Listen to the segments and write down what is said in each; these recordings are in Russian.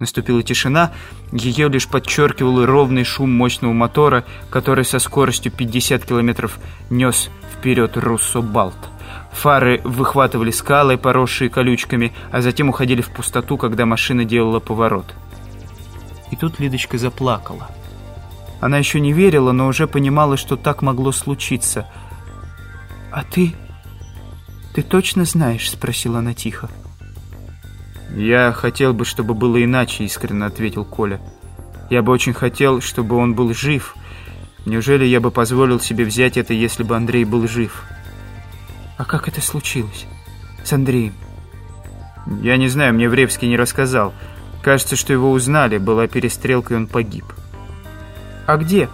Наступила тишина, ее лишь подчеркивал ровный шум мощного мотора, который со скоростью 50 километров нес вперед Руссо-Балт. Фары выхватывали скалы, поросшие колючками, а затем уходили в пустоту, когда машина делала поворот. И тут Лидочка заплакала. Она еще не верила, но уже понимала, что так могло случиться. «А ты... ты точно знаешь?» — спросила она тихо. «Я хотел бы, чтобы было иначе», — искренне ответил Коля. «Я бы очень хотел, чтобы он был жив. Неужели я бы позволил себе взять это, если бы Андрей был жив?» «А как это случилось? С Андреем?» «Я не знаю, мне Вревский не рассказал. Кажется, что его узнали, была перестрелка, и он погиб». «А где?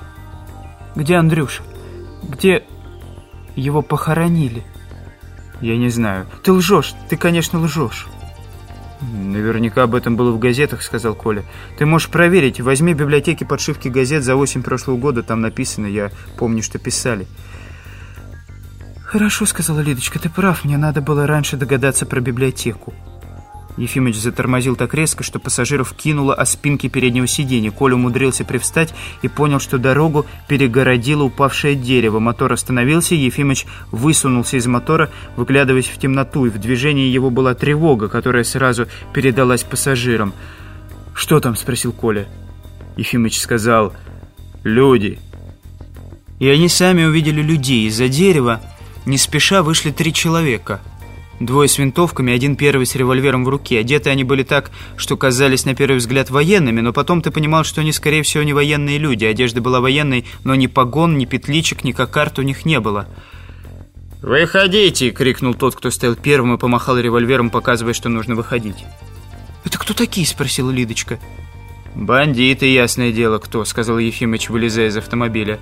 Где Андрюша? Где его похоронили?» «Я не знаю. Ты лжешь, ты, конечно, лжешь». «Наверняка об этом было в газетах», — сказал Коля. «Ты можешь проверить. Возьми в библиотеке подшивки газет за осень прошлого года. Там написано. Я помню, что писали». «Хорошо», — сказала Лидочка. «Ты прав. Мне надо было раньше догадаться про библиотеку». Ефимыч затормозил так резко, что пассажиров кинуло о спинке переднего сиденья. Коля умудрился привстать и понял, что дорогу перегородило упавшее дерево. Мотор остановился, Ефимыч высунулся из мотора, выглядываясь в темноту, и в движении его была тревога, которая сразу передалась пассажирам. «Что там?» — спросил Коля. Ефимыч сказал «Люди». И они сами увидели людей. Из-за дерева не спеша вышли три человека — Двое с винтовками, один первый с револьвером в руке. Одеты они были так, что казались на первый взгляд военными, но потом ты понимал, что они, скорее всего, не военные люди. Одежда была военной, но ни погон, ни петличек, ни кокард у них не было. «Выходите!» — крикнул тот, кто стоял первым и помахал револьвером, показывая, что нужно выходить. «Это кто такие?» — спросила Лидочка. «Бандиты, ясное дело, кто», — сказал Ефимыч, вылезая из автомобиля.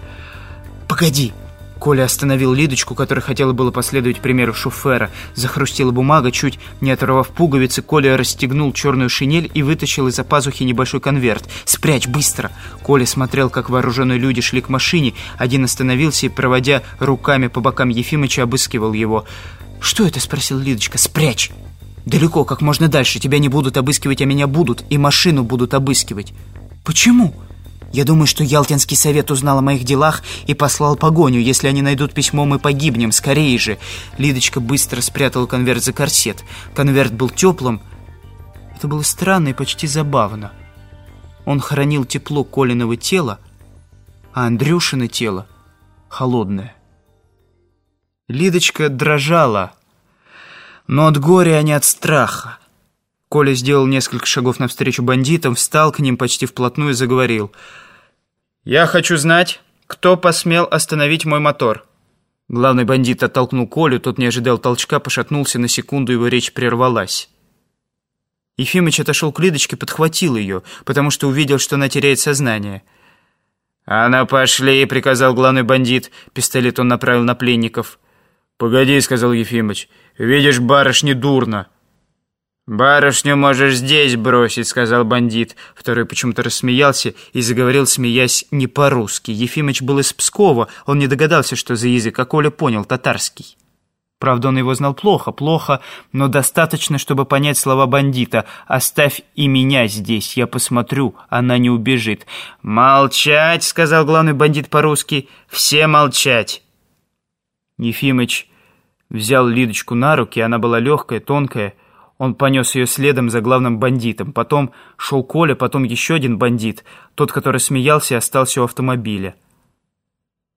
«Погоди!» Коля остановил Лидочку, которая хотела было последовать примеру шофера. Захрустила бумага, чуть не оторвав пуговицы, Коля расстегнул черную шинель и вытащил из-за пазухи небольшой конверт. «Спрячь, быстро!» Коля смотрел, как вооруженные люди шли к машине. Один остановился и, проводя руками по бокам Ефимыча, обыскивал его. «Что это?» — спросил Лидочка. «Спрячь!» «Далеко, как можно дальше. Тебя не будут обыскивать, а меня будут. И машину будут обыскивать». «Почему?» Я думаю, что Ялтинский совет узнал о моих делах и послал погоню. Если они найдут письмо, мы погибнем. Скорее же!» Лидочка быстро спрятала конверт за корсет. Конверт был теплым. Это было странно и почти забавно. Он хранил тепло Колиного тела, а Андрюшина тело холодное. Лидочка дрожала, но от горя, а не от страха. Коля сделал несколько шагов навстречу бандитам, встал к ним почти вплотную и заговорил. «Я хочу знать, кто посмел остановить мой мотор?» Главный бандит оттолкнул Колю, тот не ожидал толчка, пошатнулся на секунду, его речь прервалась. Ефимыч отошел к Лидочке, подхватил ее, потому что увидел, что она теряет сознание. «А ну пошли!» — приказал главный бандит. Пистолет он направил на пленников. «Погоди», — сказал Ефимыч. «Видишь, барышни дурно». «Барышню можешь здесь бросить», — сказал бандит. Второй почему-то рассмеялся и заговорил, смеясь, не по-русски. Ефимыч был из Пскова, он не догадался, что за язык, а Коля понял, татарский. Правда, он его знал плохо, плохо, но достаточно, чтобы понять слова бандита. «Оставь и меня здесь, я посмотрю, она не убежит». «Молчать!» — сказал главный бандит по-русски. «Все молчать!» Ефимыч взял Лидочку на руки, она была легкая, тонкая, он понес ее следом за главным бандитом. Потом шел Коля, потом еще один бандит, тот, который смеялся и остался у автомобиля.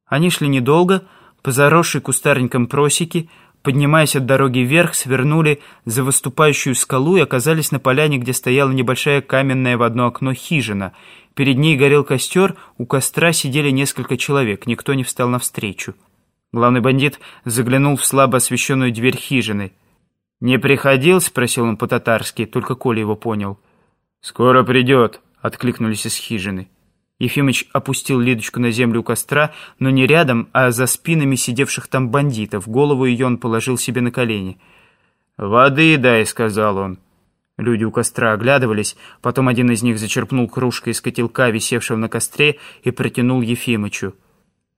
Они шли недолго, по заросшей кустарником просеки, поднимаясь от дороги вверх, свернули за выступающую скалу и оказались на поляне, где стояла небольшая каменная в одно окно хижина. Перед ней горел костер, у костра сидели несколько человек, никто не встал навстречу. Главный бандит заглянул в слабо освещенную дверь хижины. «Не приходил?» — спросил он по-татарски, только Коля его понял. «Скоро придет», — откликнулись из хижины. Ефимыч опустил Лидочку на землю у костра, но не рядом, а за спинами сидевших там бандитов. Голову ее он положил себе на колени. «Воды дай», — сказал он. Люди у костра оглядывались, потом один из них зачерпнул кружкой из котелка, висевшего на костре, и протянул Ефимычу.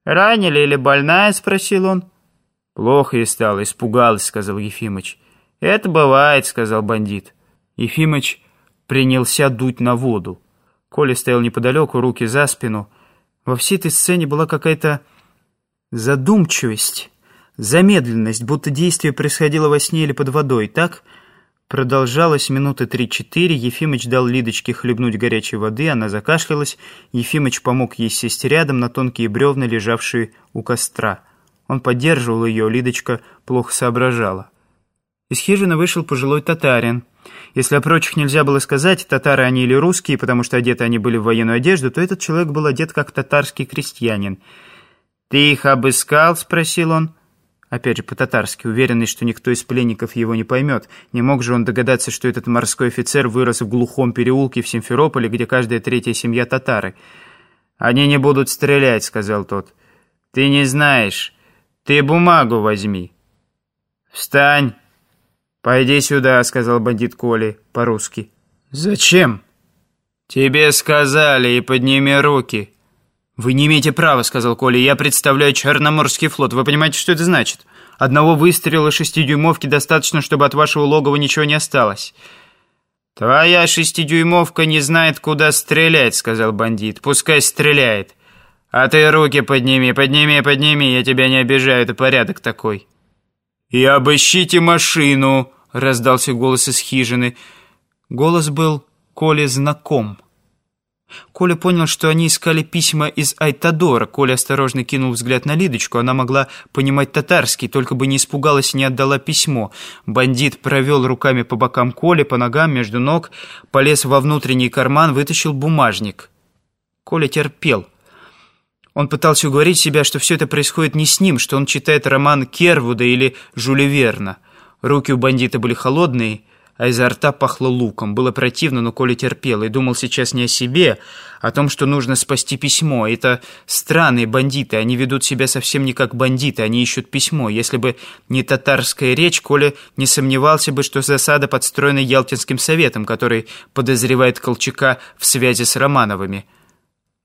«Ранили или больная?» — спросил он. «Плохо ей стало, испугалась», — сказал Ефимыч. «Это бывает», — сказал бандит. Ефимыч принялся дуть на воду. Коля стоял неподалеку, руки за спину. Во всей этой сцене была какая-то задумчивость, замедленность, будто действие происходило во сне или под водой. Так продолжалось минуты три-четыре. Ефимыч дал Лидочке хлебнуть горячей воды, она закашлялась. Ефимыч помог ей сесть рядом на тонкие бревна, лежавшие у костра. Он поддерживал ее, Лидочка плохо соображала. Из хижины вышел пожилой татарин. Если о прочих нельзя было сказать, татары они или русские, потому что одеты они были в военную одежду, то этот человек был одет как татарский крестьянин — «Ты их обыскал?» — спросил он. Опять же по-татарски, уверенный, что никто из пленников его не поймет. Не мог же он догадаться, что этот морской офицер вырос в глухом переулке в Симферополе, где каждая третья семья татары. «Они не будут стрелять», — сказал тот. «Ты не знаешь. Ты бумагу возьми». «Встань!» «Пойди сюда», — сказал бандит Коли по-русски. «Зачем?» «Тебе сказали, и подними руки». «Вы не имеете права», — сказал Коля. «Я представляю Черноморский флот. Вы понимаете, что это значит? Одного выстрела шестидюймовки достаточно, чтобы от вашего логова ничего не осталось». «Твоя шестидюймовка не знает, куда стрелять», — сказал бандит. «Пускай стреляет. А ты руки подними, подними, подними. Я тебя не обижаю, это порядок такой». «И обыщите машину», — раздался голос из хижины. Голос был Коле знаком. Коля понял, что они искали письма из Айтадора. Коля осторожно кинул взгляд на Лидочку. Она могла понимать татарский, только бы не испугалась и не отдала письмо. Бандит провел руками по бокам Коли, по ногам, между ног, полез во внутренний карман, вытащил бумажник. Коля терпел. Он пытался уговорить себя, что все это происходит не с ним, что он читает роман Кервуда или Жюля Верна. Руки у бандита были холодные, а изо рта пахло луком. Было противно, но Коля терпел и думал сейчас не о себе, а о том, что нужно спасти письмо. Это странные бандиты, они ведут себя совсем не как бандиты, они ищут письмо. Если бы не татарская речь, Коля не сомневался бы, что засада подстроена Ялтинским советом, который подозревает Колчака в связи с Романовыми.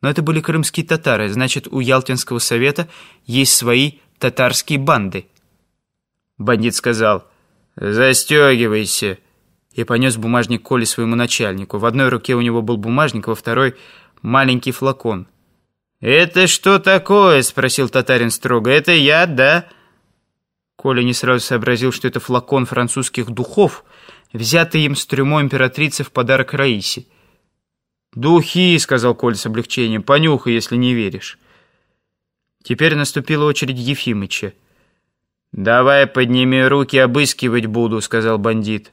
Но это были крымские татары, значит, у Ялтинского совета есть свои татарские банды. Бандит сказал «Застегивайся» и понес бумажник Коли своему начальнику. В одной руке у него был бумажник, во второй — маленький флакон. «Это что такое?» — спросил татарин строго. «Это яд, да?» Коля не сразу сообразил, что это флакон французских духов, взятый им с трюмо императрицы в подарок Раисе. «Духи», — сказал Коля с облегчением, — «понюхай, если не веришь». Теперь наступила очередь Ефимыча. «Давай подними руки, обыскивать буду», — сказал бандит.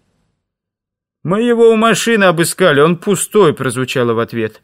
«Мы его у машины обыскали, он пустой», — прозвучало в ответ.